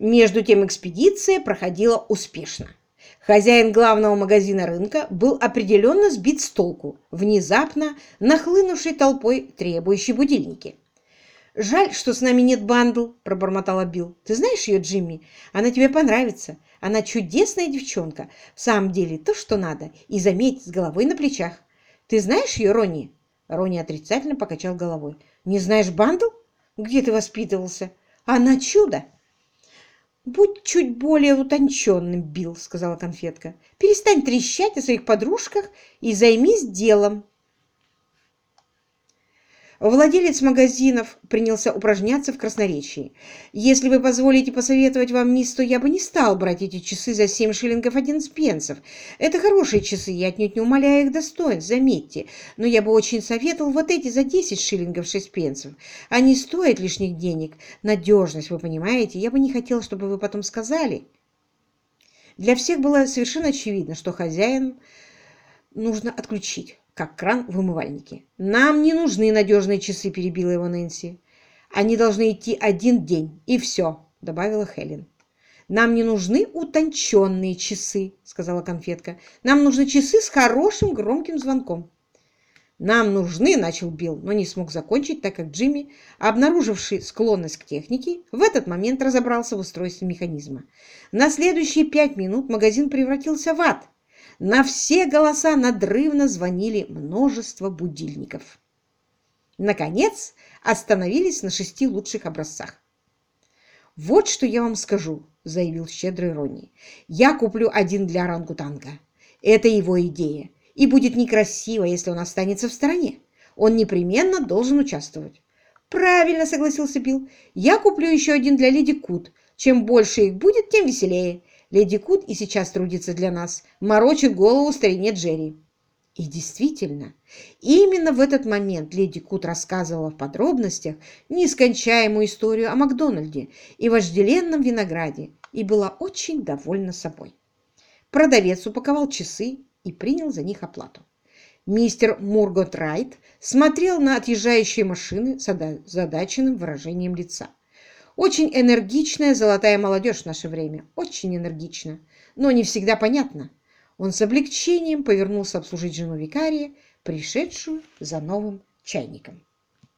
Между тем экспедиция проходила успешно. Хозяин главного магазина рынка был определенно сбит с толку, внезапно нахлынувшей толпой требующей будильники. «Жаль, что с нами нет бандл», — пробормотала Билл. «Ты знаешь ее, Джимми? Она тебе понравится. Она чудесная девчонка. В самом деле, то, что надо. И заметь, с головой на плечах. Ты знаешь ее, Ронни?» Ронни отрицательно покачал головой. «Не знаешь бандл? Где ты воспитывался? Она чудо!» «Будь чуть более утонченным, Билл», — сказала конфетка. «Перестань трещать о своих подружках и займись делом». Владелец магазинов принялся упражняться в красноречии. «Если вы позволите посоветовать вам, мисс, то я бы не стал брать эти часы за 7 шиллингов 11 пенсов. Это хорошие часы, я отнюдь не умоляю их достоинств, заметьте. Но я бы очень советовал вот эти за 10 шиллингов 6 пенсов. Они стоят лишних денег. Надежность, вы понимаете? Я бы не хотел, чтобы вы потом сказали». Для всех было совершенно очевидно, что хозяин нужно отключить как кран в умывальнике. «Нам не нужны надежные часы», — перебила его Нэнси. «Они должны идти один день, и все», — добавила Хелен. «Нам не нужны утонченные часы», — сказала конфетка. «Нам нужны часы с хорошим громким звонком». «Нам нужны», — начал Билл, но не смог закончить, так как Джимми, обнаруживший склонность к технике, в этот момент разобрался в устройстве механизма. На следующие пять минут магазин превратился в ад — на все голоса надрывно звонили множество будильников. Наконец, остановились на шести лучших образцах. «Вот что я вам скажу», — заявил щедрый Ронни. «Я куплю один для орангутанга. Это его идея, и будет некрасиво, если он останется в стороне. Он непременно должен участвовать». «Правильно», — согласился Билл. «Я куплю еще один для леди Кут. Чем больше их будет, тем веселее. Леди Кут и сейчас трудится для нас, морочит голову старине Джерри. И действительно, именно в этот момент леди Кут рассказывала в подробностях нескончаемую историю о Макдональде и вожделенном винограде и была очень довольна собой. Продавец упаковал часы и принял за них оплату. Мистер Мургот Райт смотрел на отъезжающие машины с озадаченным выражением лица. Очень энергичная золотая молодежь в наше время. Очень энергично. Но не всегда понятно. Он с облегчением повернулся обслужить жену викария, пришедшую за новым чайником.